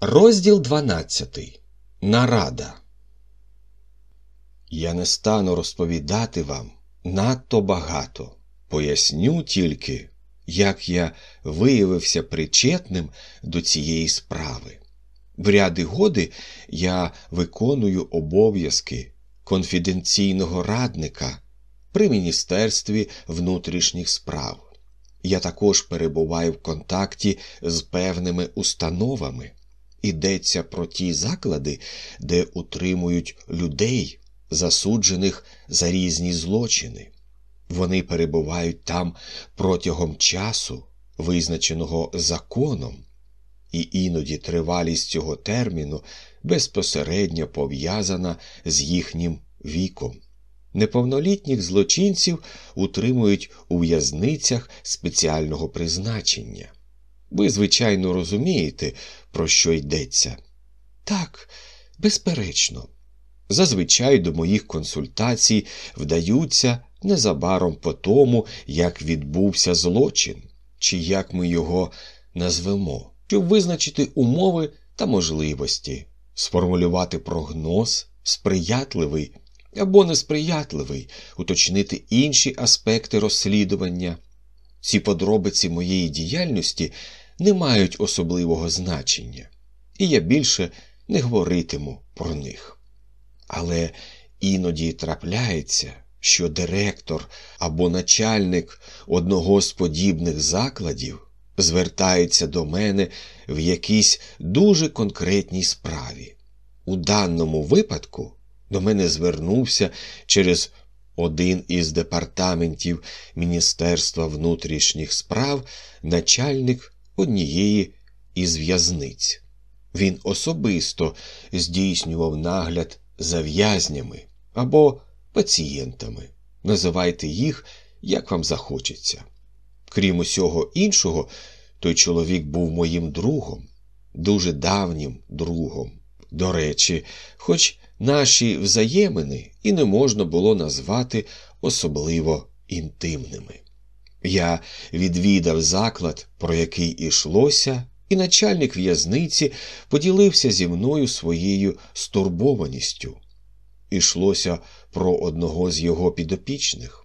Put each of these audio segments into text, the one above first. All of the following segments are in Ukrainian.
Розділ 12. Нарада. Я не стану розповідати вам надто багато. Поясню тільки, як я виявився причетним до цієї справи. В ряди годи я виконую обов'язки конфіденційного радника при Міністерстві внутрішніх справ. Я також перебуваю в контакті з певними установами. Йдеться про ті заклади, де утримують людей, засуджених за різні злочини. Вони перебувають там протягом часу, визначеного законом, і іноді тривалість цього терміну безпосередньо пов'язана з їхнім віком. Неповнолітніх злочинців утримують у в'язницях спеціального призначення. Ви, звичайно, розумієте, про що йдеться? Так, безперечно. Зазвичай до моїх консультацій вдаються незабаром по тому, як відбувся злочин, чи як ми його назвемо, щоб визначити умови та можливості, сформулювати прогноз, сприятливий або несприятливий, уточнити інші аспекти розслідування. Ці подробиці моєї діяльності не мають особливого значення, і я більше не говоритиму про них. Але іноді трапляється, що директор або начальник одного з подібних закладів звертається до мене в якійсь дуже конкретній справі. У даному випадку до мене звернувся через один із департаментів Міністерства внутрішніх справ начальник однієї із в'язниць. Він особисто здійснював нагляд за в'язнями або пацієнтами. Називайте їх, як вам захочеться. Крім усього іншого, той чоловік був моїм другом, дуже давнім другом. До речі, хоч наші взаємини і не можна було назвати особливо інтимними. Я відвідав заклад, про який ішлося, і начальник в'язниці поділився зі мною своєю стурбованістю. Ішлося про одного з його підопічних.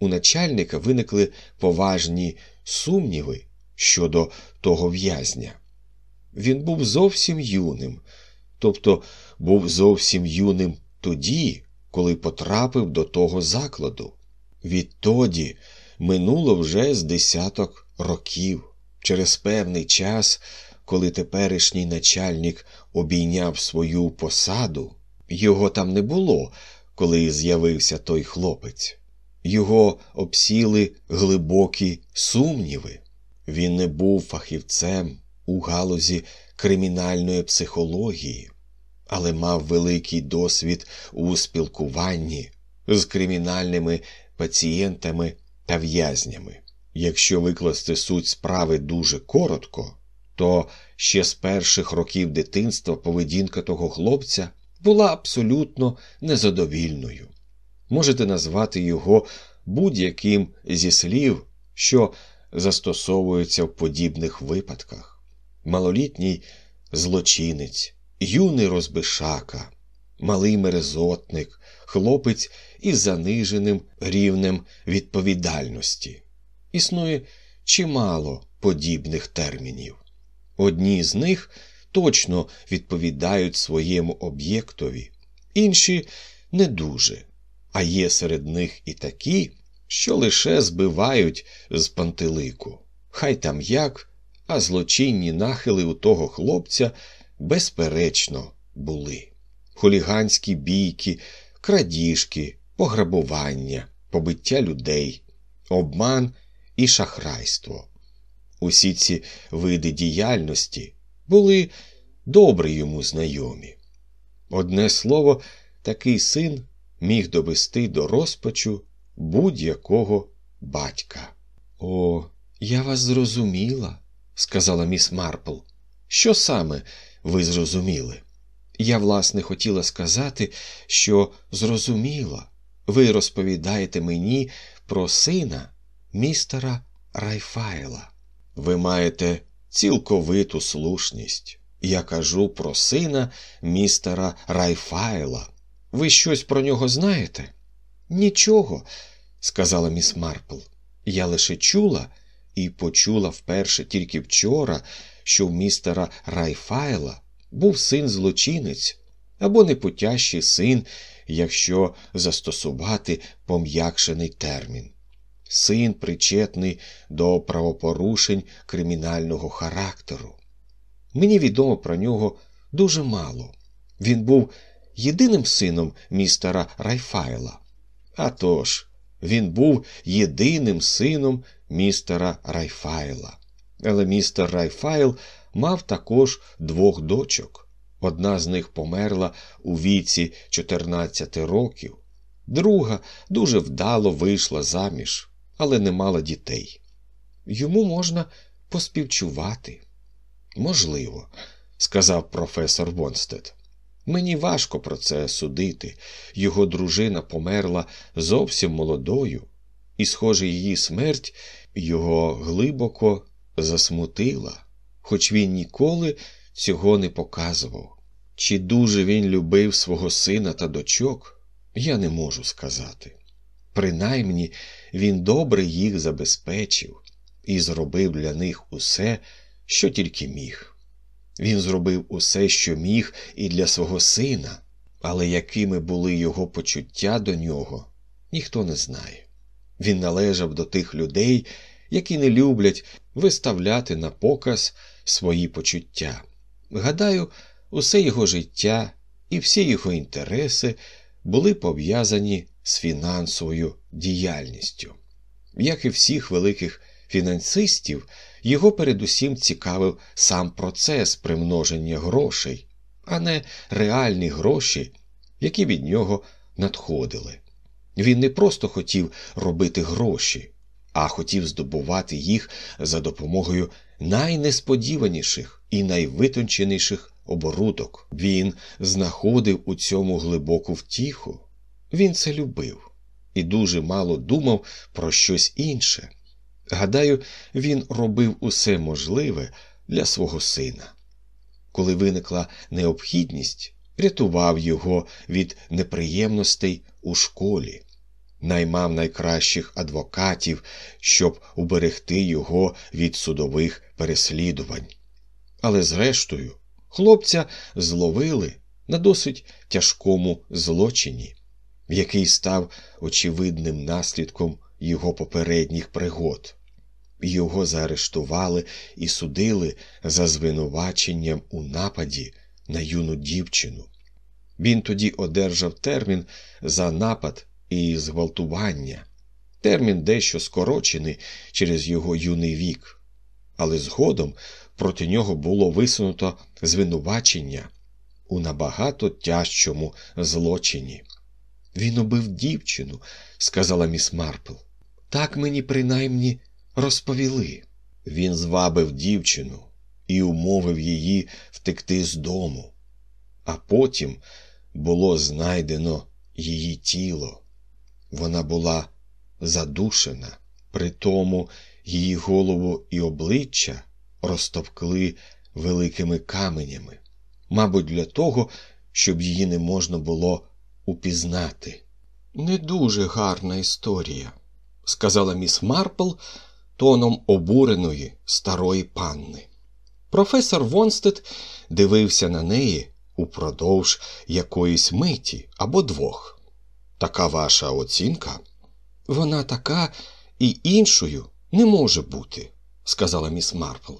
У начальника виникли поважні сумніви щодо того в'язня. Він був зовсім юним, тобто був зовсім юним тоді, коли потрапив до того закладу. Відтоді минуло вже з десяток років. Через певний час, коли теперішній начальник обійняв свою посаду, його там не було, коли з'явився той хлопець. Його обсіли глибокі сумніви. Він не був фахівцем у галузі кримінальної психології, але мав великий досвід у спілкуванні з кримінальними пацієнтами та в'язнями. Якщо викласти суть справи дуже коротко, то ще з перших років дитинства поведінка того хлопця була абсолютно незадовільною. Можете назвати його будь-яким зі слів, що застосовуються в подібних випадках. Малолітній злочинець, юний розбишака, малий мерезотник, хлопець із заниженим рівнем відповідальності. Існує чимало подібних термінів. Одні з них точно відповідають своєму об'єктові, інші не дуже, а є серед них і такі, що лише збивають з пантелику. Хай там як, а злочинні нахили у того хлопця безперечно були. Хуліганські бійки, крадіжки, пограбування, побиття людей, обман і шахрайство. Усі ці види діяльності були добре йому знайомі. Одне слово, такий син міг довести до розпачу будь-якого батька. О, я вас зрозуміла, сказала міс Марпл. Що саме ви зрозуміли? Я, власне, хотіла сказати, що зрозуміла. Ви розповідаєте мені про сина містера Райфайла. Ви маєте цілковиту слушність. Я кажу про сина містера Райфайла. Ви щось про нього знаєте? Нічого, сказала міс Марпл. Я лише чула і почула вперше тільки вчора, що в містера Райфайла був син злочинець або непутящий син, якщо застосувати пом'якшений термін. Син причетний до правопорушень кримінального характеру. Мені відомо про нього дуже мало. Він був єдиним сином містера Райфайла. А тож, він був єдиним сином містера Райфайла. Але містер Райфайл мав також двох дочок. Одна з них померла у віці 14 років, друга дуже вдало вийшла заміж, але не мала дітей. Йому можна поспівчувати. Можливо, сказав професор Вонстед. Мені важко про це судити. Його дружина померла зовсім молодою, і, схоже, її смерть його глибоко засмутила, хоч він ніколи цього не показував. Чи дуже він любив свого сина та дочок, я не можу сказати. Принаймні він добре їх забезпечив і зробив для них усе, що тільки міг. Він зробив усе, що міг, і для свого сина, але якими були його почуття до нього, ніхто не знає. Він належав до тих людей, які не люблять виставляти на показ свої почуття. Гадаю, усе його життя і всі його інтереси були пов'язані з фінансовою діяльністю. Як і всіх великих фінансистів, його передусім цікавив сам процес примноження грошей, а не реальні гроші, які від нього надходили. Він не просто хотів робити гроші, а хотів здобувати їх за допомогою найнесподіваніших і найвитонченіших оборудок. Він знаходив у цьому глибоку втіху. Він це любив і дуже мало думав про щось інше. Гадаю, він робив усе можливе для свого сина. Коли виникла необхідність, рятував його від неприємностей у школі, наймав найкращих адвокатів, щоб уберегти його від судових переслідувань. Але, зрештою, хлопця зловили на досить тяжкому злочині, який став очевидним наслідком його попередніх пригод. Його заарештували і судили за звинуваченням у нападі на юну дівчину. Він тоді одержав термін за напад і зґвалтування, термін дещо скорочений через його юний вік, але згодом проти нього було висунуто звинувачення у набагато тяжчому злочині. Він убив дівчину, сказала міс Марпл. Так мені принаймні розповіли. Він звабив дівчину і умовив її втекти з дому, а потім було знайдено її тіло. Вона була задушена, при тому її голову і обличчя розтовкли великими каменями, мабуть, для того, щоб її не можна було упізнати. Не дуже гарна історія, сказала міс Марпл тоном обуреної старої панни. Професор Вонстед дивився на неї упродовж якоїсь миті або двох. Така ваша оцінка? Вона така і іншою не може бути, сказала міс Марпл.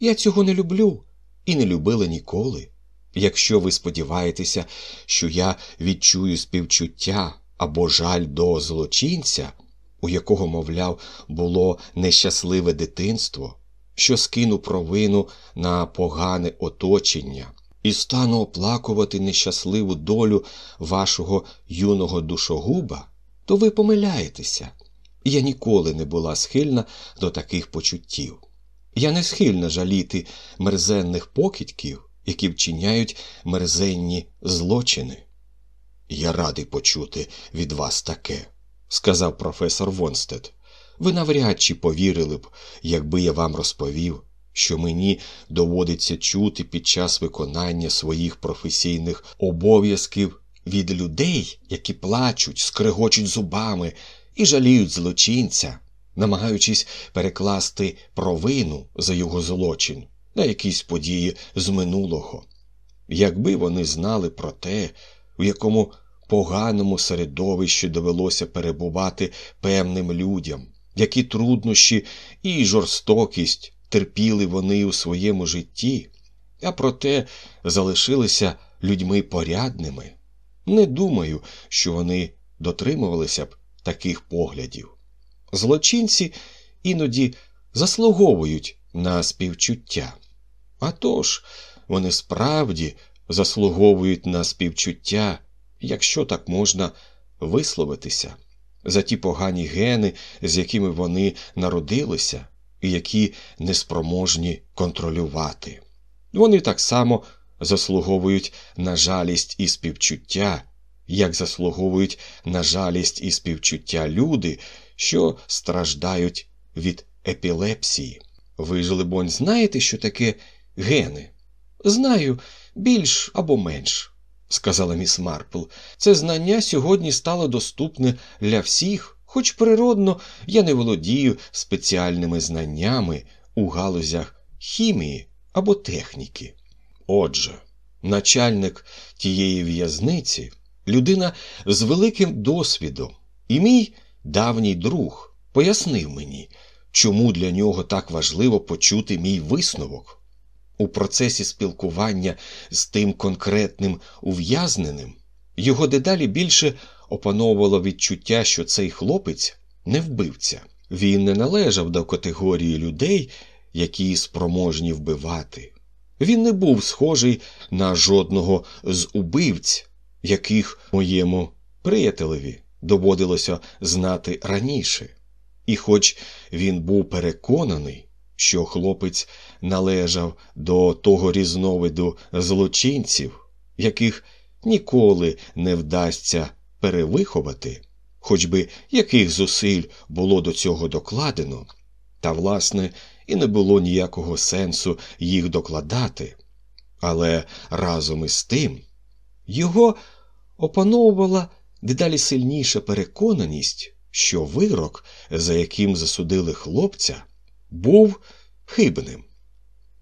Я цього не люблю і не любила ніколи. Якщо ви сподіваєтеся, що я відчую співчуття або жаль до злочинця, у якого, мовляв, було нещасливе дитинство, що скину провину на погане оточення і стану оплакувати нещасливу долю вашого юного душогуба, то ви помиляєтеся. Я ніколи не була схильна до таких почуттів. Я не схильна жаліти мерзенних покидьків, які вчиняють мерзенні злочини. Я радий почути від вас таке сказав професор Вонстед. Ви навряд чи повірили б, якби я вам розповів, що мені доводиться чути під час виконання своїх професійних обов'язків від людей, які плачуть, скригочуть зубами і жаліють злочинця, намагаючись перекласти провину за його злочин на якісь події з минулого. Якби вони знали про те, в якому поганому середовищі довелося перебувати певним людям, які труднощі і жорстокість терпіли вони у своєму житті, а проте залишилися людьми порядними. Не думаю, що вони дотримувалися б таких поглядів. Злочинці іноді заслуговують на співчуття. А тож, вони справді заслуговують на співчуття, якщо так можна висловитися, за ті погані гени, з якими вони народилися, і які неспроможні контролювати. Вони так само заслуговують на жалість і співчуття, як заслуговують на жалість і співчуття люди, що страждають від епілепсії. Ви ж, либонь, знаєте, що таке гени? Знаю, більш або менш, сказала міс Марпл. Це знання сьогодні стало доступне для всіх, хоч природно я не володію спеціальними знаннями у галузях хімії або техніки. Отже, начальник тієї в'язниці людина з великим досвідом, і мій давній друг пояснив мені, чому для нього так важливо почути мій висновок. У процесі спілкування з тим конкретним ув'язненим його дедалі більше опановувало відчуття, що цей хлопець не вбивця. Він не належав до категорії людей, які спроможні вбивати. Він не був схожий на жодного з убивць, яких моєму приятелеві доводилося знати раніше. І хоч він був переконаний, що хлопець належав до того різновиду злочинців, яких ніколи не вдасться перевиховати, хоч би яких зусиль було до цього докладено, та, власне, і не було ніякого сенсу їх докладати. Але разом із тим його опановувала дедалі сильніша переконаність, що вирок, за яким засудили хлопця, був хибним.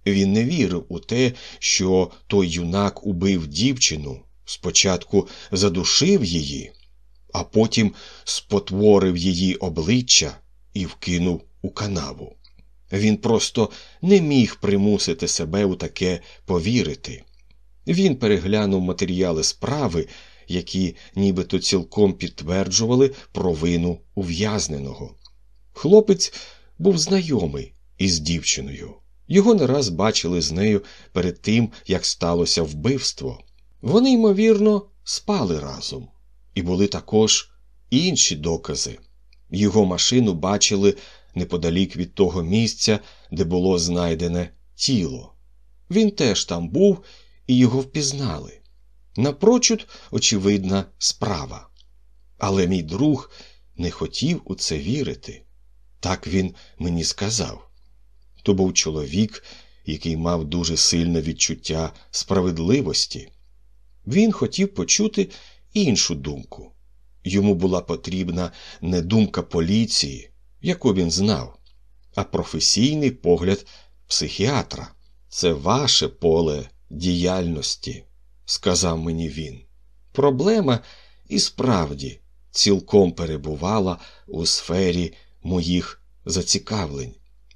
Він не вірив у те, що той юнак убив дівчину, спочатку задушив її, а потім спотворив її обличчя і вкинув у канаву. Він просто не міг примусити себе у таке повірити. Він переглянув матеріали справи, які нібито цілком підтверджували провину ув'язненого. Хлопець був знайомий із дівчиною. Його не раз бачили з нею перед тим, як сталося вбивство. Вони, ймовірно, спали разом, і були також інші докази. Його машину бачили неподалік від того місця, де було знайдене тіло. Він теж там був і його впізнали. Напрочуд, очевидна справа. Але мій друг не хотів у це вірити. Так він мені сказав. То був чоловік, який мав дуже сильне відчуття справедливості. Він хотів почути іншу думку. Йому була потрібна не думка поліції, яку він знав, а професійний погляд психіатра. Це ваше поле діяльності, сказав мені він. Проблема і справді цілком перебувала у сфері моїх зацікавлень.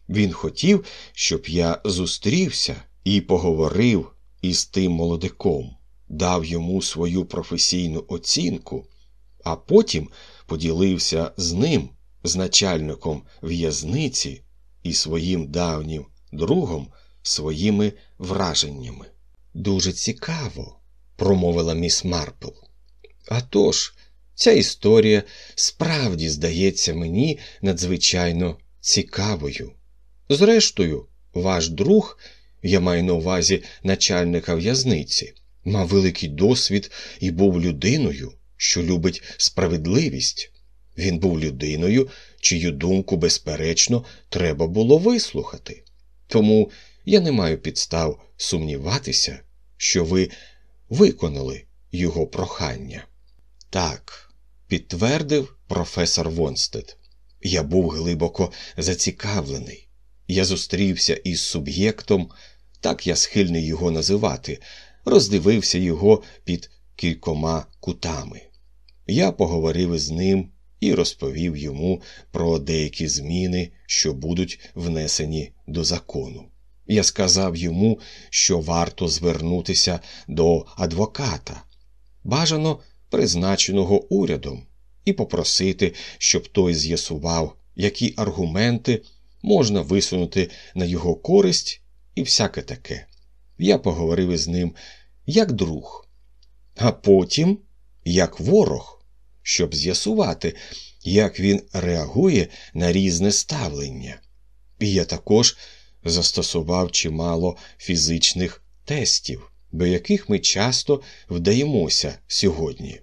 Він хотів, щоб я зустрівся і поговорив із тим молодиком, дав йому свою професійну оцінку, а потім поділився з ним, з начальником в'язниці і своїм давнім другом своїми враженнями. Дуже цікаво, промовила міс Марпл. «А тож, ця історія справді здається мені надзвичайно цікавою. Зрештою, ваш друг, я маю на увазі начальника в'язниці, мав великий досвід і був людиною, що любить справедливість. Він був людиною, чию думку, безперечно, треба було вислухати. Тому я не маю підстав сумніватися, що ви виконали його прохання. Так, підтвердив професор Вонстед. Я був глибоко зацікавлений. Я зустрівся із суб'єктом, так я схильний його називати, роздивився його під кількома кутами. Я поговорив із ним і розповів йому про деякі зміни, що будуть внесені до закону. Я сказав йому, що варто звернутися до адвоката, бажано призначеного урядом, і попросити, щоб той з'ясував, які аргументи можна висунути на його користь і всяке таке. Я поговорив із ним як друг, а потім як ворог, щоб з'ясувати, як він реагує на різне ставлення. І я також застосував чимало фізичних тестів, до яких ми часто вдаємося сьогодні.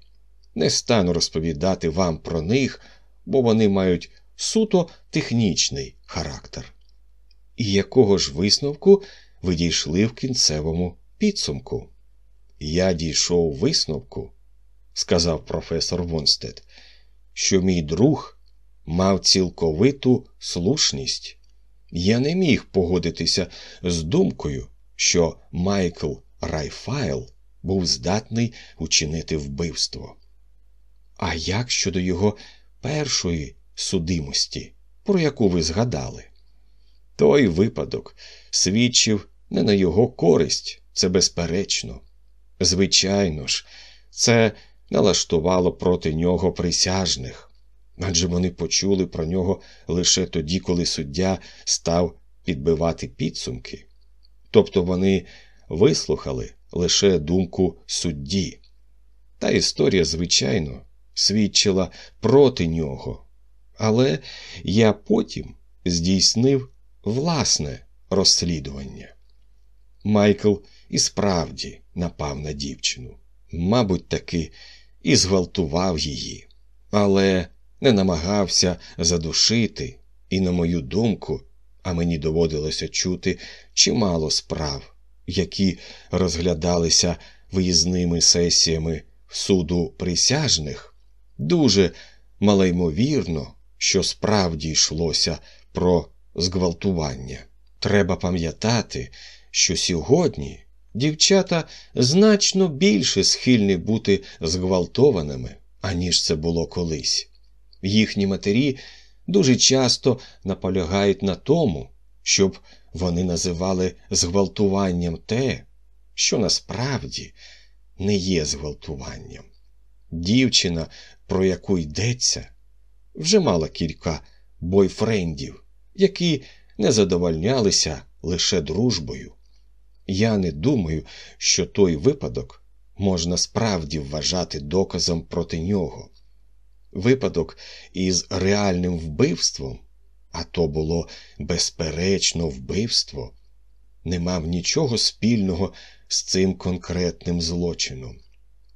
Не стану розповідати вам про них, бо вони мають суто технічний характер. І якого ж висновку ви дійшли в кінцевому підсумку? Я дійшов висновку, сказав професор Вонстед, що мій друг мав цілковиту слушність. Я не міг погодитися з думкою, що Майкл Райфайл був здатний учинити вбивство. А як щодо його першої судимості, про яку ви згадали? Той випадок свідчив не на його користь, це безперечно. Звичайно ж, це налаштувало проти нього присяжних, адже вони почули про нього лише тоді, коли суддя став підбивати підсумки. Тобто вони вислухали лише думку судді. Та історія, звичайно, свідчила проти нього, але я потім здійснив власне розслідування. Майкл і справді напав на дівчину, мабуть, таки і зґвалтував її, але не намагався задушити, і, на мою думку, а мені доводилося чути чимало справ, які розглядалися виїзними сесіями суду присяжних, дуже малоймовірно, що справді йшлося про зґвалтування. Треба пам'ятати, що сьогодні дівчата значно більше схильні бути зґвалтованими, аніж це було колись. Їхні матері дуже часто наполягають на тому, щоб вони називали зґвалтуванням те, що насправді не є зґвалтуванням. Дівчина, про яку йдеться, вже мала кілька бойфрендів, які не задовольнялися лише дружбою. Я не думаю, що той випадок можна справді вважати доказом проти нього. Випадок із реальним вбивством, а то було безперечно вбивство, не мав нічого спільного з цим конкретним злочином.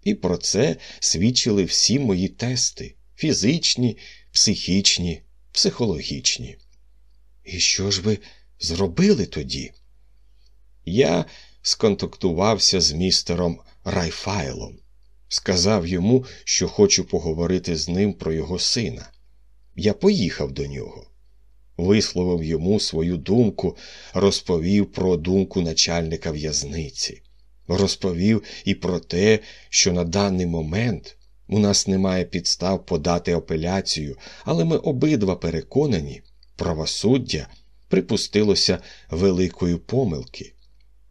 І про це свідчили всі мої тести фізичні, психічні, психологічні. І що ж ви зробили тоді? Я сконтактувався з містером Райфайлом, сказав йому, що хочу поговорити з ним про його сина. Я поїхав до нього, висловив йому свою думку, розповів про думку начальника в'язниці, розповів і про те, що на даний момент у нас немає підстав подати апеляцію, але ми обидва переконані, правосуддя припустилося великої помилки.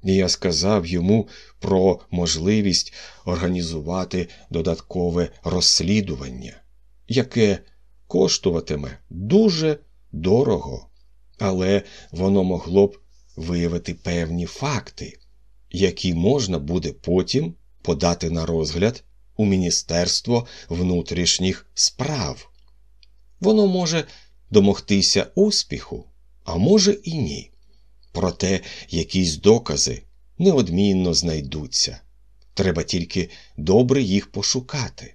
І я сказав йому про можливість організувати додаткове розслідування, яке коштуватиме дуже дорого, але воно могло б виявити певні факти, які можна буде потім подати на розгляд у Міністерство внутрішніх справ. Воно може домогтися успіху, а може і ні. Проте якісь докази неодмінно знайдуться. Треба тільки добре їх пошукати.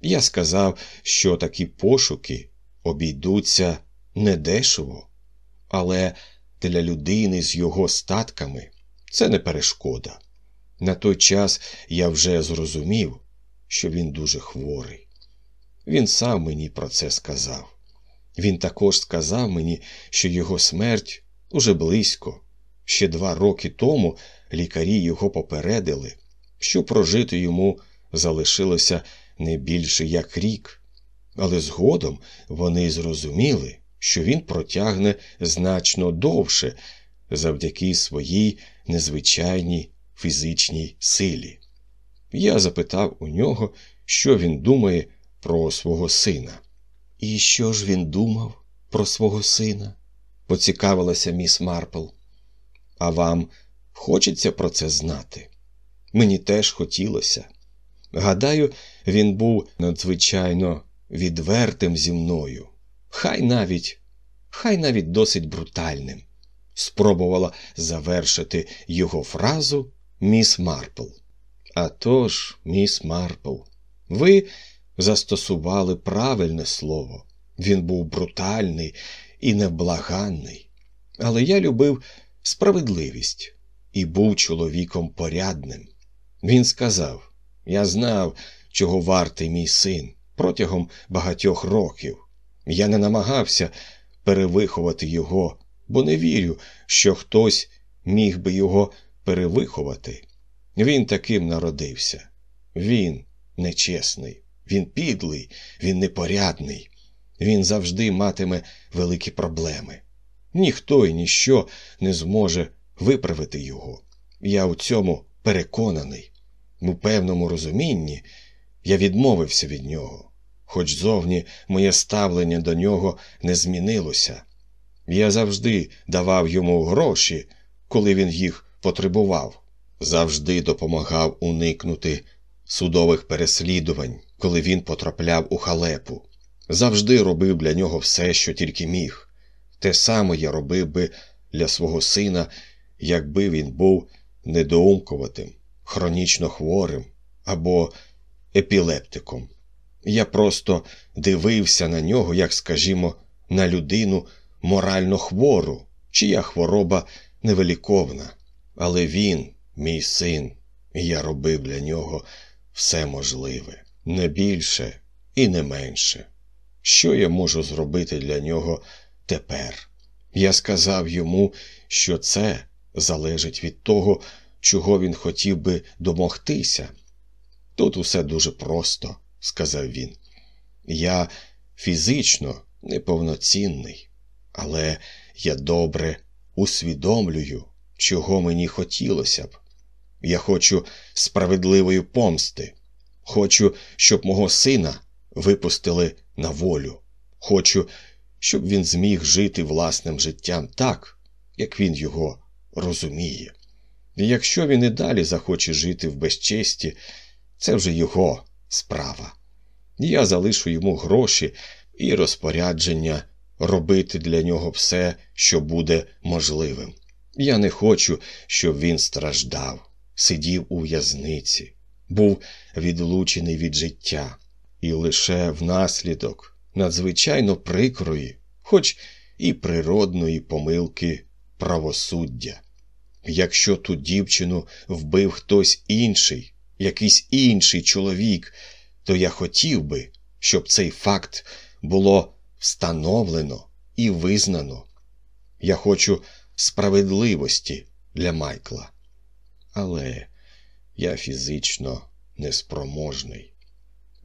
Я сказав, що такі пошуки обійдуться недешево, але для людини з його статками це не перешкода. На той час я вже зрозумів, що він дуже хворий. Він сам мені про це сказав. Він також сказав мені, що його смерть уже близько. Ще два роки тому лікарі його попередили, що прожити йому залишилося не більше як рік, але згодом вони зрозуміли, що він протягне значно довше завдяки своїй незвичайній фізичній силі. Я запитав у нього, що він думає про свого сина. І що ж він думав про свого сина? Поцікавилася міс Марпл. А вам хочеться про це знати? Мені теж хотілося. Гадаю, він був надзвичайно відвертим зі мною, хай навіть, хай навіть досить брутальним. Спробувала завершити його фразу міс Марпл. А тож, міс Марпл, ви застосували правильне слово. Він був брутальний і невблаганний. Але я любив справедливість і був чоловіком порядним. Він сказав: Я знав, чого вартий мій син протягом багатьох років. Я не намагався перевиховати його, бо не вірю, що хтось міг би його перевиховати. Він таким народився. Він нечесний, він підлий, він непорядний, він завжди матиме великі проблеми. Ніхто і ніщо не зможе виправити його. Я у цьому переконаний. У певному розумінні я відмовився від нього, хоч зовні моє ставлення до нього не змінилося. Я завжди давав йому гроші, коли він їх потребував, завжди допомагав уникнути судових переслідувань, коли він потрапляв у халепу, завжди робив для нього все, що тільки міг. Те саме я робив би для свого сина, якби він був недоумкуватим, хронічно хворим або епілептиком. Я просто дивився на нього, як, скажімо, на людину морально хвору, чия хвороба невеликовна. Але він, мій син, і я робив для нього все можливе, не більше і не менше. Що я можу зробити для нього тепер? Я сказав йому, що це залежить від того, чого він хотів би домогтися. Тут усе дуже просто, сказав він. Я фізично неповноцінний, але я добре усвідомлюю, чого мені хотілося б. Я хочу справедливої помсти. Хочу, щоб мого сина випустили на волю. Хочу, щоб він зміг жити власним життям так, як він його розуміє. І якщо він і далі захоче жити в безчесті, це вже його справа. Я залишу йому гроші і розпорядження робити для нього все, що буде можливим. Я не хочу, щоб він страждав, сидів у в'язниці, був відлучений від життя, і лише внаслідок надзвичайно прикрої, хоч і природної помилки правосуддя. Якщо ту дівчину вбив хтось інший, якийсь інший чоловік, то я хотів би, щоб цей факт було встановлено і визнано. Я хочу справедливості для Майкла. Але я фізично неспроможний.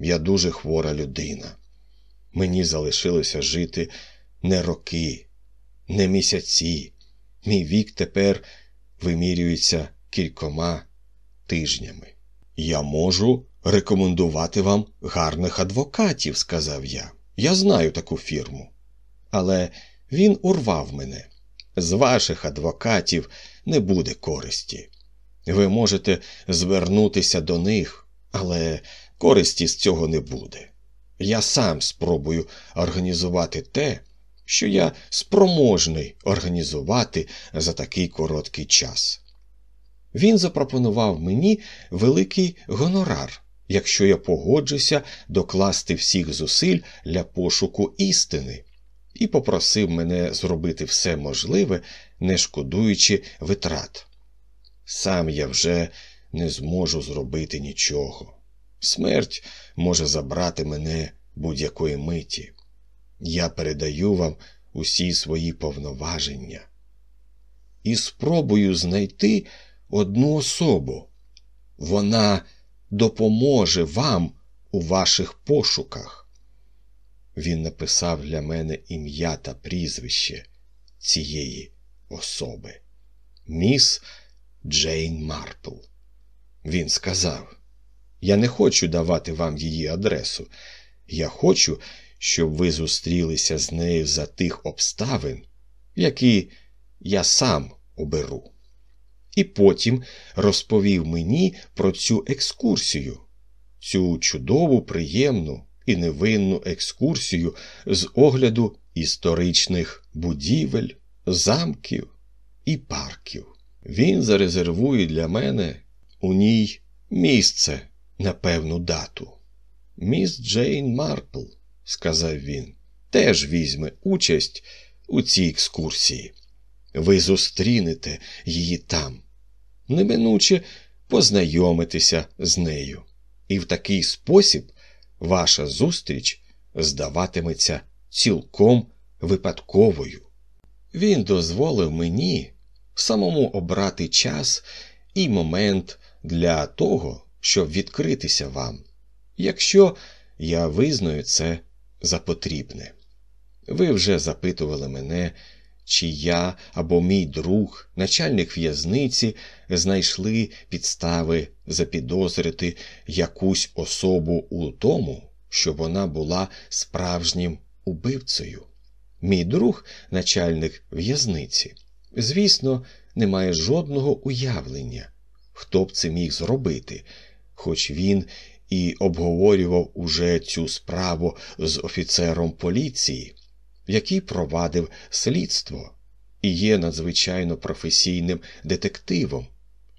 Я дуже хвора людина. Мені залишилося жити не роки, не місяці. Мій вік тепер вимірюється кількома тижнями. Я можу рекомендувати вам гарних адвокатів, сказав я. Я знаю таку фірму. Але він урвав мене. З ваших адвокатів не буде користі. Ви можете звернутися до них, але користі з цього не буде. Я сам спробую організувати те, що я спроможний організувати за такий короткий час. Він запропонував мені великий гонорар, якщо я погоджуся докласти всіх зусиль для пошуку істини, і попросив мене зробити все можливе не шкодуючи витрат. Сам я вже не зможу зробити нічого. Смерть може забрати мене будь-якої миті. Я передаю вам усі свої повноваження і спробую знайти одну особу. Вона допоможе вам у ваших пошуках. Він написав для мене ім'я та прізвище цієї особи. Міс Джейн Марпл. Він сказав: Я не хочу давати вам її адресу. Я хочу, щоб ви зустрілися з нею за тих обставин, які я сам оберу. І потім розповів мені про цю екскурсію, цю чудову, приємну і невинну екскурсію з огляду історичних будівель, замків і парків. Він зарезервує для мене у ній місце на певну дату. Міс Джейн Марпл, сказав він, теж візьме участь у цій екскурсії. Ви зустрінете її там, неминуче познайомитися з нею, і в такий спосіб ваша зустріч здаватиметься цілком випадковою. Він дозволив мені самому обрати час і момент для того, щоб відкритися вам, якщо я визнаю це за потрібне. Ви вже запитували мене, чи я або мій друг, начальник в'язниці, знайшли підстави запідозрити якусь особу у тому, що вона була справжнім убивцею. Мій друг, начальник в'язниці, звісно, не має жодного уявлення, хто б це міг зробити, хоч він і обговорював уже цю справу з офіцером поліції, який провадив слідство і є надзвичайно професійним детективом,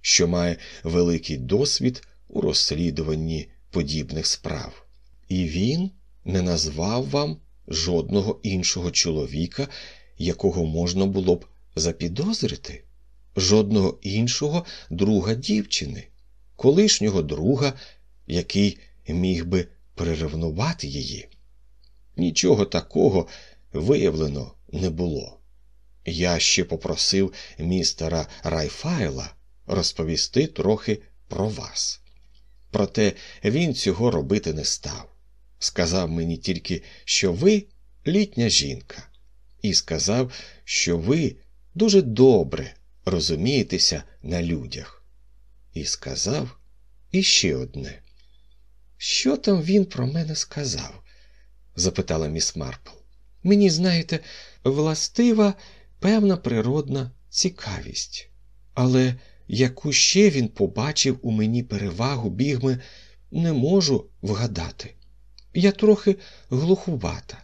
що має великий досвід у розслідуванні подібних справ. І він не назвав вам жодного іншого чоловіка, якого можна було б запідозрити, жодного іншого друга дівчини, колишнього друга, який міг би переревнувати її. Нічого такого виявлено не було. Я ще попросив містера Райфайла розповісти трохи про вас. Проте він цього робити не став. Сказав мені тільки, що ви літня жінка, і сказав, що ви дуже добре розумієтеся на людях. І сказав іще одне. Що там він про мене сказав? запитала міс Марпл. Мені, знаєте, властива певна природна цікавість, але яку ще він побачив у мені перевагу бігми, не можу вгадати. Я трохи глухувата.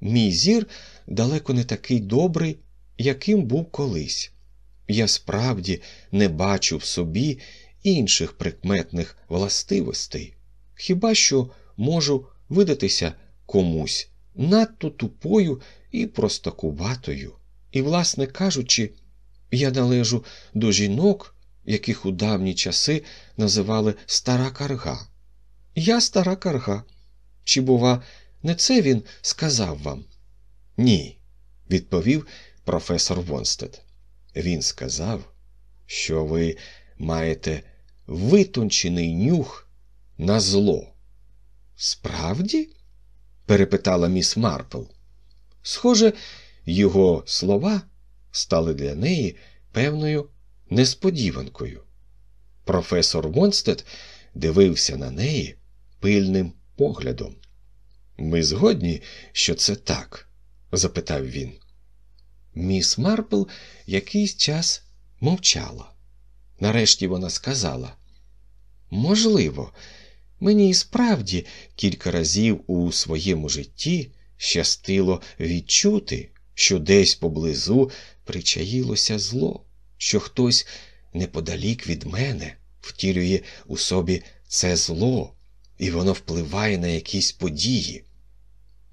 Мій зір далеко не такий добрий, яким був колись. Я справді не бачу в собі інших прикметних властивостей, хіба що можу видатися комусь надто тупою і простакуватою. І, власне кажучи, я належу до жінок, яких у давні часи називали стара карга. Я стара карга. Чи, бува, не це він сказав вам? Ні, відповів професор Вонстед. Він сказав, що ви маєте витончений нюх на зло. Справді? перепитала міс Марпл. Схоже, його слова стали для неї певною несподіванкою. Професор Вонстед дивився на неї пильним поглядом. Ми згодні, що це так? запитав він. Міс Марпл якийсь час мовчала. Нарешті вона сказала: Можливо, мені і справді кілька разів у своєму житті щастило відчути, що десь поблизу причаїлося зло, що хтось неподалік від мене втілює у собі це зло, і воно впливає на якісь події.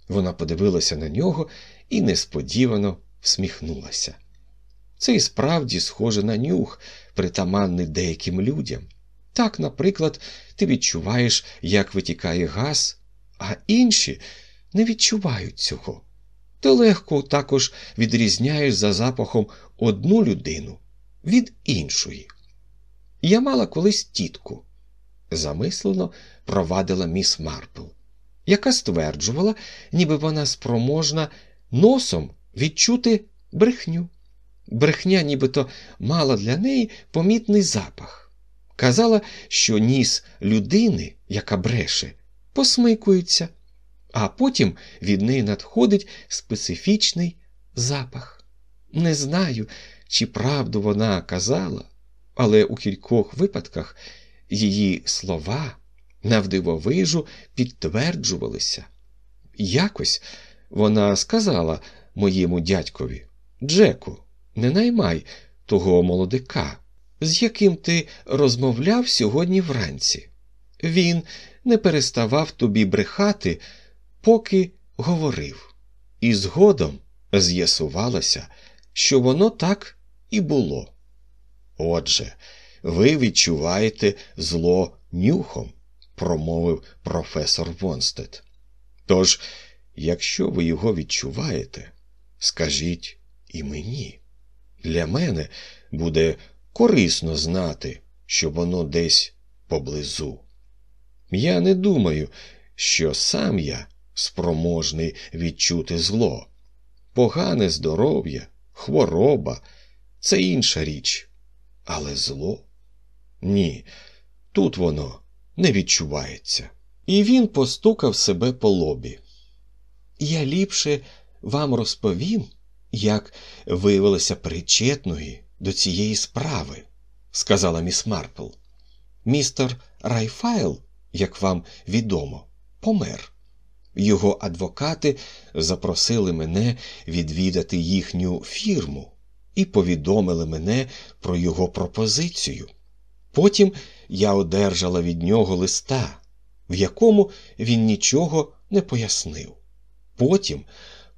Вона подивилася на нього і несподівано всміхнулася. Це і справді схоже на нюх, притаманний деяким людям. Так, наприклад, ти відчуваєш, як витікає газ, а інші не відчувають цього. Ти легко також відрізняєш за запахом одну людину від іншої. Я мала колись тітку, замислено провадила міс Марпл, яка стверджувала, ніби вона спроможна носом відчути брехню. Брехня, нібито мала для неї помітний запах. Казала, що ніс людини, яка бреше, посмикується, а потім від неї надходить специфічний запах. Не знаю, чи правду вона казала, але у кількох випадках її слова навдивовижу підтверджувалися. Якось вона сказала моєму дядькові Джеку, не наймай того молодика, з яким ти розмовляв сьогодні вранці. Він не переставав тобі брехати, поки говорив, і згодом з'ясувалося, що воно так і було. Отже, ви відчуваєте зло нюхом, промовив професор Вонстед. Тож, якщо ви його відчуваєте, скажіть і мені. Для мене буде корисно знати, що воно десь поблизу. Я не думаю, що сам я спроможний відчути зло. Погане здоров'я, хвороба це інша річ. Але зло? Ні, тут воно не відчувається. І він постукав себе по лобі. Я ліпше вам розповім, як виявилася причетною до цієї справи, сказала міс Марпл. Містер Райфайл, як вам відомо, помер. Його адвокати запросили мене відвідати їхню фірму і повідомили мене про його пропозицію. Потім я одержала від нього листа, в якому він нічого не пояснив. Потім,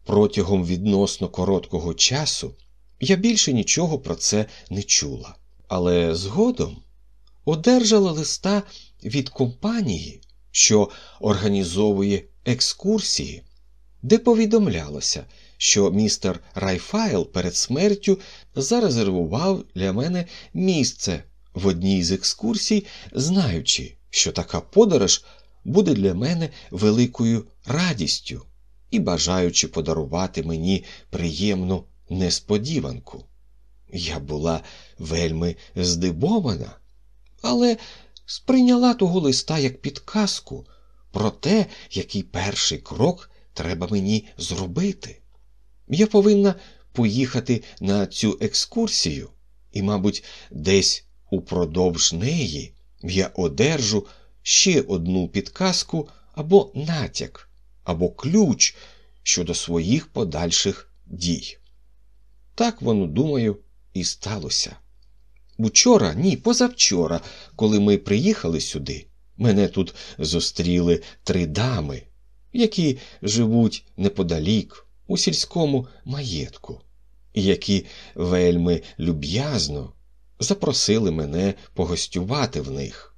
протягом відносно короткого часу, я більше нічого про це не чула. Але згодом одержала листа від компанії, що організовує екскурсії, де повідомлялося, що містер Райфайл перед смертю зарезервував для мене місце в одній з екскурсій, знаючи, що така подорож буде для мене великою радістю і бажаючи подарувати мені приємну несподіванку. Я була вельми здивована, але сприйняла того листа як підказку про те, який перший крок треба мені зробити. Я повинна поїхати на цю екскурсію, і, мабуть, десь упродовж неї я одержу ще одну підказку або натяк, або ключ щодо своїх подальших дій. Так воно, думаю, і сталося. Учора, ні, позавчора, коли ми приїхали сюди, мене тут зустріли три дами, які живуть неподалік у сільському маєтку, і які вельми люб'язно запросили мене погостювати в них.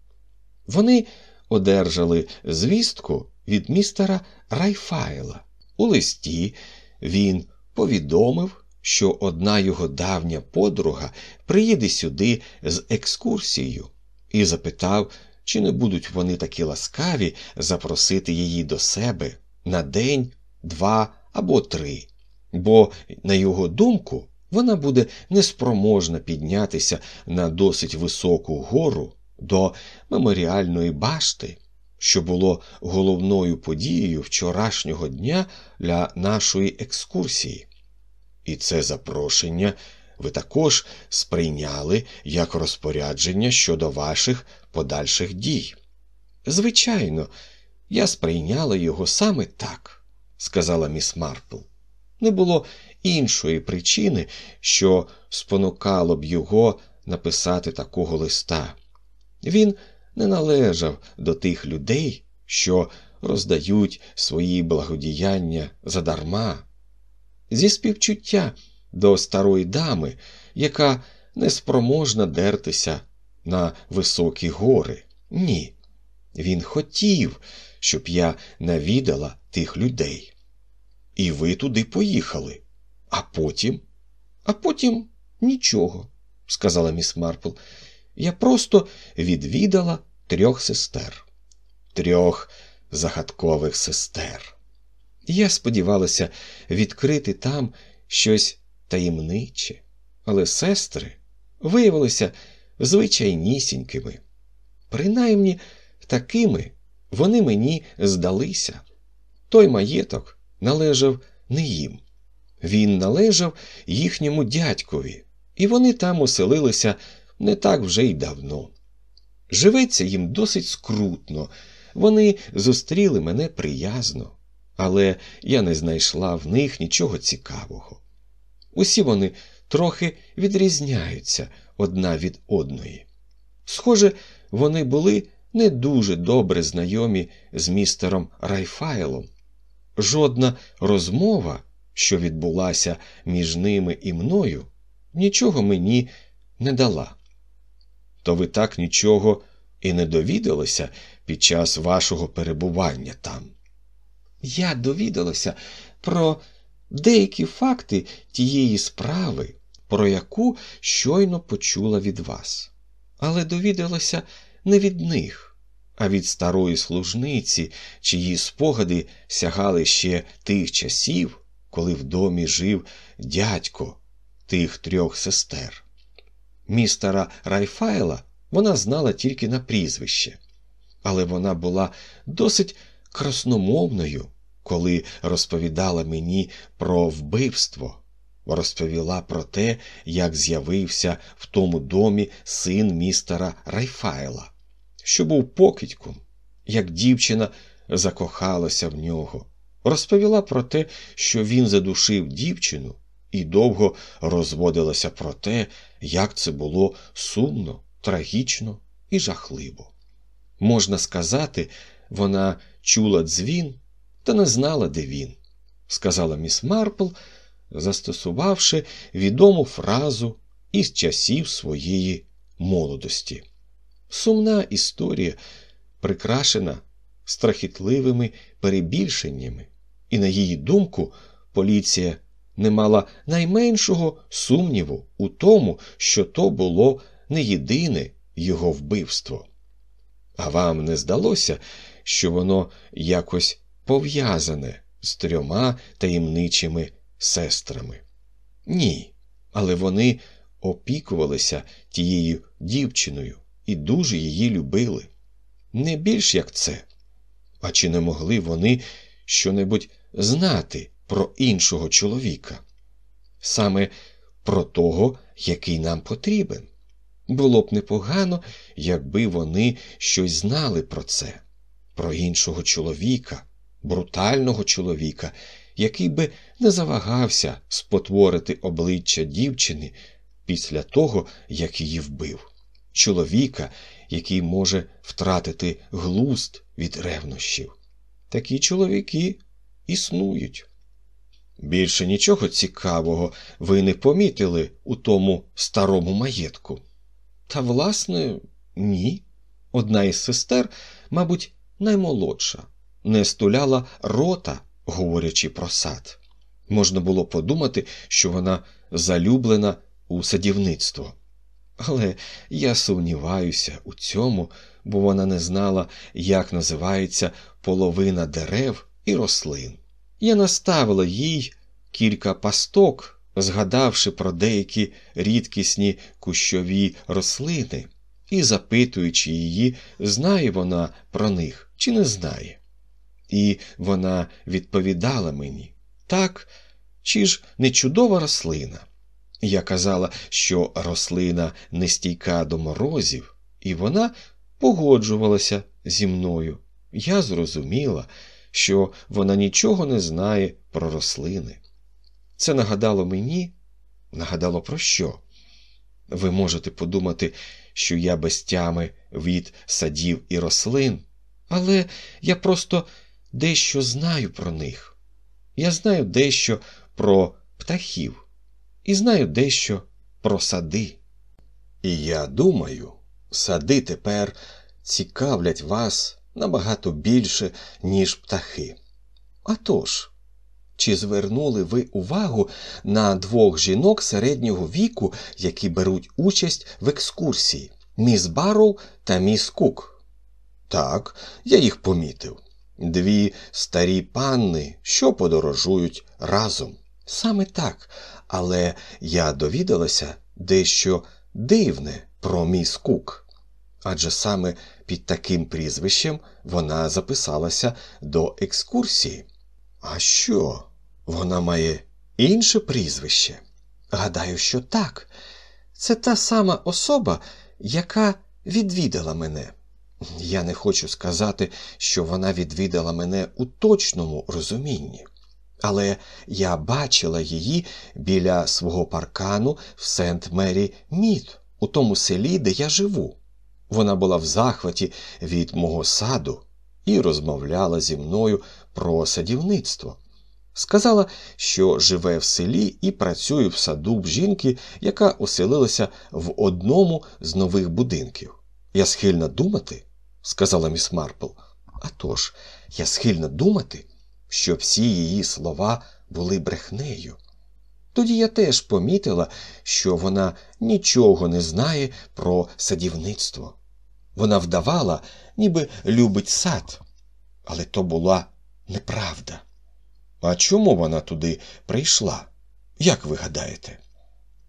Вони одержали звістку від містера Райфайла. У листі він повідомив, що одна його давня подруга приїде сюди з екскурсією, і запитав, чи не будуть вони такі ласкаві запросити її до себе на день, два або три, бо, на його думку, вона буде неспроможна піднятися на досить високу гору до меморіальної башти, що було головною подією вчорашнього дня для нашої екскурсії. І це запрошення ви також сприйняли як розпорядження щодо ваших подальших дій. Звичайно, я сприйняла його саме так, сказала міс Марпл. Не було іншої причини, що спонукало б його написати такого листа. Він не належав до тих людей, що роздають свої благодіяння задарма. Зі співчуття до старої дами яка неспроможна дертися на високі гори. Ні. Він хотів, щоб я навідала тих людей. І ви туди поїхали. А потім? А потім нічого, сказала міс Марпл. Я просто відвідала трьох сестер, трьох загадкових сестер. Я сподівалася відкрити там щось таємниче, але сестри виявилися звичайнісінькими. Принаймні, такими вони мені здалися. Той маєток належав не їм. Він належав їхньому дядькові, і вони там оселилися не так вже й давно. Живеться їм досить скрутно, вони зустріли мене приязно, але я не знайшла в них нічого цікавого. Усі вони трохи відрізняються одна від одної. Схоже, вони були не дуже добре знайомі з містером Райфайлом. Жодна розмова, що відбулася між ними і мною, нічого мені не дала. То ви так нічого і не довідалися під час вашого перебування там. Я довідалася про деякі факти тієї справи, про яку щойно почула від вас, але довідалася не від них, а від старої служниці, чиї спогади сягали ще тих часів, коли в домі жив дядько тих трьох сестер. Містера Райфайла вона знала тільки на прізвище, але вона була досить красномовною, коли розповідала мені про вбивство, розповіла про те, як з'явився в тому домі син містера Райфайла, що був покидьком, як дівчина закохалася в нього, розповіла про те, що він задушив дівчину, і довго розводилася про те, як це було сумно, трагічно і жахливо. Можна сказати, вона чула дзвін та не знала, де він, сказала міс Марпл, застосувавши відому фразу із часів своєї молодості. Сумна історія, прикрашена страхітливими перебільшеннями, і, на її думку, поліція не мала найменшого сумніву у тому, що то було не єдине його вбивство. А вам не здалося, що воно якось пов'язане з трьома таємничими сестрами? Ні, але вони опікувалися тією дівчиною і дуже її любили. Не більш як це. А чи не могли вони щонебудь знати про іншого чоловіка? Саме про того, який нам потрібен. Було б непогано, якби вони щось знали про це, про іншого чоловіка, брутального чоловіка, який би не завагався спотворити обличчя дівчини після того, як її вбив, чоловіка, який може втратити глуст від ревнощів. Такі чоловіки існують. Більше нічого цікавого ви не помітили у тому старому маєтку. Та, власне, ні. Одна із сестер, мабуть, наймолодша, не стуляла рота, говорячи про сад. Можна було подумати, що вона залюблена у садівництво. Але я сумніваюся у цьому, бо вона не знала, як називається половина дерев і рослин. Я наставила їй кілька пасток згадавши про деякі рідкісні кущові рослини і запитуючи її, знає вона про них чи не знає. І вона відповідала мені так, чи ж не чудова рослина. Я казала, що рослина не стійка до морозів, і вона погоджувалася зі мною. Я зрозуміла, що вона нічого не знає про рослини. Це нагадало мені, нагадало про що? Ви можете подумати, що я без тями від садів і рослин, але я просто дещо знаю про них. Я знаю дещо про птахів і знаю дещо про сади. І я думаю, сади тепер цікавлять вас набагато більше, ніж птахи. А тож, чи звернули ви увагу на двох жінок середнього віку, які беруть участь в екскурсії міс Барроу та міс Кук? Так, я їх помітив. Дві старі панни, що подорожують разом. Саме так, але я довідалася дещо дивне про міс Кук. Адже саме під таким прізвищем вона записалася до екскурсії. А що? Вона має інше прізвище? Гадаю, що так. Це та сама особа, яка відвідала мене. Я не хочу сказати, що вона відвідала мене у точному розумінні, але я бачила її біля свого паркану в Сент Мері Мід, у тому селі, де я живу. Вона була в захваті від мого саду і розмовляла зі мною про садівництво. Сказала, що живе в селі і працює в саду в жінки, яка оселилася в одному з нових будинків. Я схильна думати, сказала міс Марпл. «А тож, я схильна думати, що всі її слова були брехнею. Тоді я теж помітила, що вона нічого не знає про садівництво. Вона вдавала, ніби любить сад, але то була неправда. А чому вона туди прийшла? Як ви гадаєте?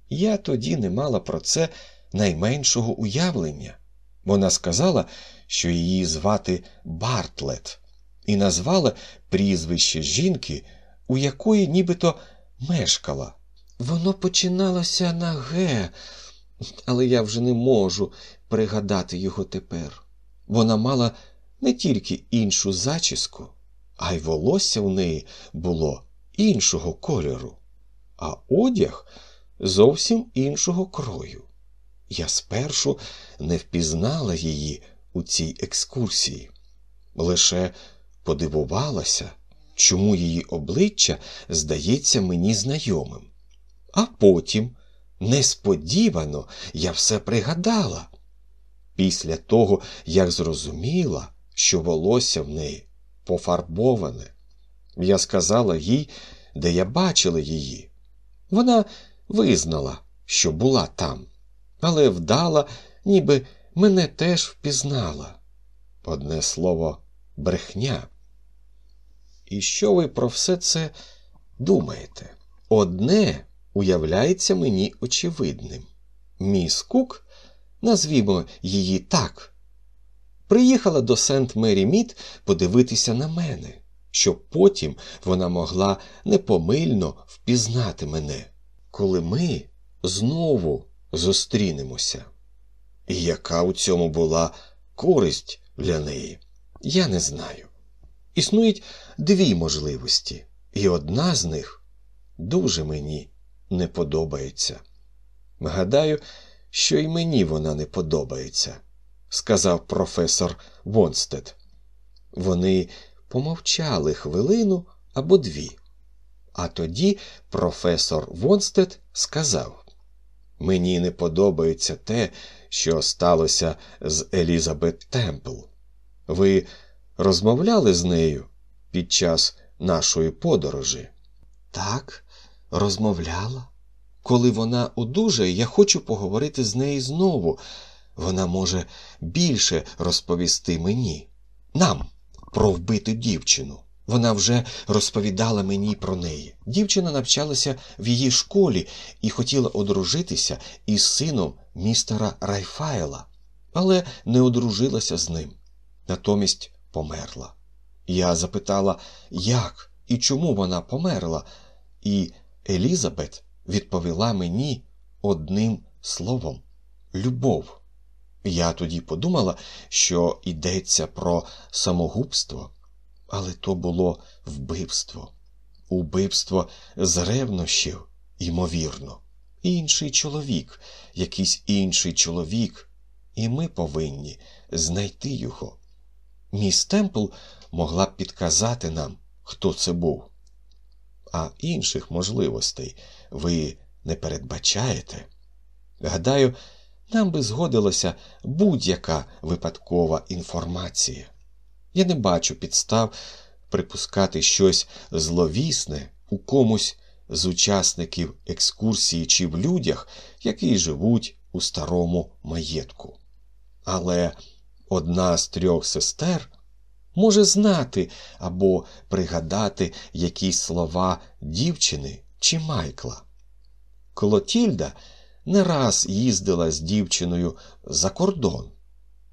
Я тоді не мала про це найменшого уявлення. Вона сказала, що її звати Бартлет, і назвала прізвище жінки, у якої нібито мешкала. Воно починалося на Г, але я вже не можу пригадати його тепер. Вона мала не тільки іншу зачіску, а й волосся в неї було іншого кольору, а одяг зовсім іншого крою. Я спершу не впізнала її у цій екскурсії, лише подивувалася, чому її обличчя здається мені знайомим. А потім, несподівано, я все пригадала. Після того, як зрозуміла, що волосся в неї пофарбоване, я сказала їй, де я бачила її. Вона визнала, що була там, але вдала, ніби мене теж впізнала. Одне слово, брехня. І що ви про все це думаєте? Одне уявляється мені очевидним. Міс Кук, назвімо її так, приїхала до Сент Мері Мід подивитися на мене, щоб потім вона могла непомильно впізнати мене, коли ми знову зустрінемося. І яка у цьому була користь для неї, я не знаю. Існують дві можливості, і одна з них дуже мені не подобається. Гадаю, що й мені вона не подобається, сказав професор Вонстед. Вони помовчали хвилину або дві. А тоді професор Вонстед сказав: Мені не подобається те, що сталося з Елізабет Темпл. Ви розмовляли з нею під час нашої подорожі? Так, розмовляла. Коли вона одужає, я хочу поговорити з нею знову. Вона може більше розповісти мені, нам, про вбиту дівчину. Вона вже розповідала мені про неї. Дівчина навчалася в її школі і хотіла одружитися із сином містера Райфайла, але не одружилася з ним. Натомість померла. Я запитала, як і чому вона померла, і Елізабет відповіла мені одним словом любов. Я тоді подумала, що йдеться про самогубство, але то було вбивство, убивство з ревнощів, ймовірно, інший чоловік, якийсь інший чоловік, і ми повинні знайти його. Міс Темпл могла б підказати нам, хто це був. А інших можливостей ви не передбачаєте? Гадаю, нам би згодилася будь-яка випадкова інформація. Я не бачу підстав припускати щось зловісне у комусь з учасників екскурсії чи в людях, які живуть у старому маєтку. Але одна з трьох сестер може знати або пригадати якісь слова дівчини чи Майкла. Клотільда не раз їздила з дівчиною за кордон,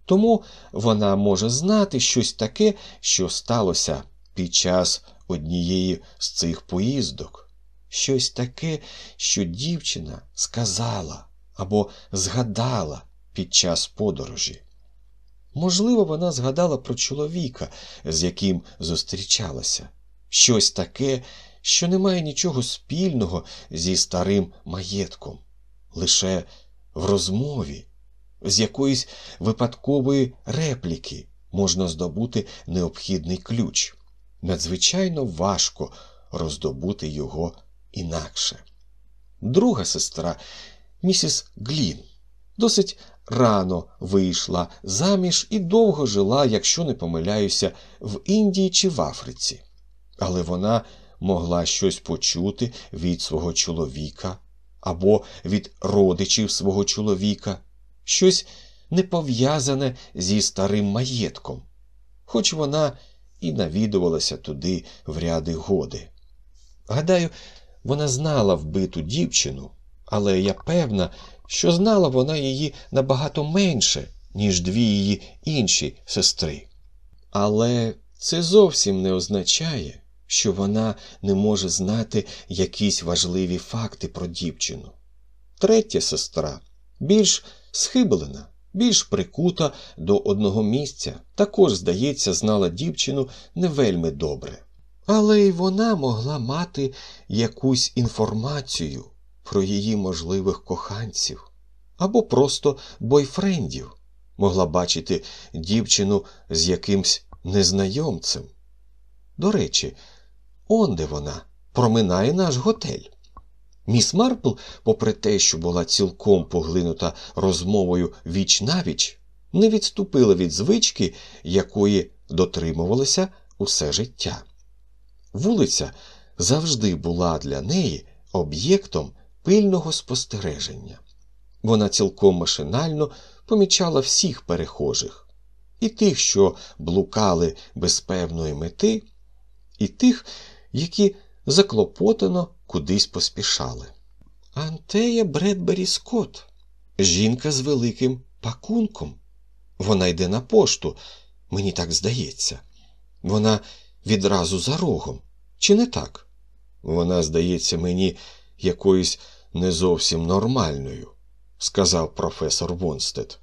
тому вона може знати щось таке, що сталося під час однієї з цих поїздок, щось таке, що дівчина сказала або згадала під час подорожі. Можливо, вона згадала про чоловіка, з яким зустрічалася, щось таке, що не має нічого спільного зі старим маєтком, лише в розмові, з якоїсь випадкової репліки можна здобути необхідний ключ. Надзвичайно важко роздобути його інакше. Друга сестра, місіс Глін, досить рано вийшла заміж і довго жила, якщо не помиляюся, в Індії чи в Африці. Але вона могла щось почути від свого чоловіка або від родичів свого чоловіка, щось не пов'язане зі старим маєтком, хоч вона і навідувалася туди в ряди годи. Гадаю, вона знала вбиту дівчину, але я певна, що знала вона її набагато менше, ніж дві її інші сестри. Але це зовсім не означає, що вона не може знати якісь важливі факти про дівчину. Третя сестра більш схиблена, більш прикута до одного місця, також, здається, знала дівчину не вельми добре. Але й вона могла мати якусь інформацію про її можливих коханців або просто бойфрендів, могла бачити дівчину з якимсь незнайомцем. До речі, онде вона проминає наш готель. Міс Марпл, попри те, що була цілком поглинута розмовою віч навіч, не відступила від звички, якої дотримувалася усе життя. Вулиця завжди була для неї об'єктом пильного спостереження. Вона цілком машинально помічала всіх перехожих, і тих, що блукали без певної мети, і тих, які заклопотано кудись поспішали. Антея Бредбері Скотт, жінка з великим пакунком. Вона йде на пошту, мені так здається. Вона відразу за рогом. Чи не так? Вона здається мені якоюсь не зовсім нормальною, сказав професор Вонстед.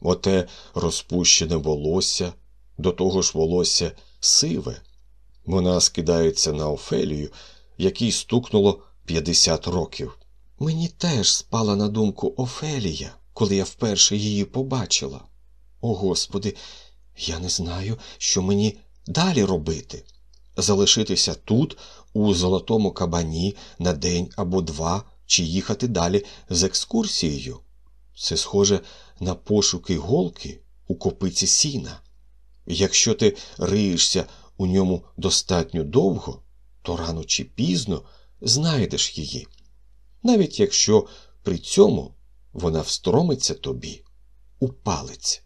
Оте розпущене волосся, до того ж волосся сиве. Вона скидається на Офелію, якій стукнуло 50 років. Мені теж спала на думку Офелія, коли я вперше її побачила. О Господи, я не знаю, що мені далі робити. Залишитися тут, у золотому кабані, на день або два, чи їхати далі з екскурсією. Це схоже на пошуки голки у копиці сіна. Якщо ти риєшся у ньому достатньо довго, то рано чи пізно знайдеш її, навіть якщо при цьому вона встромиться тобі у палець.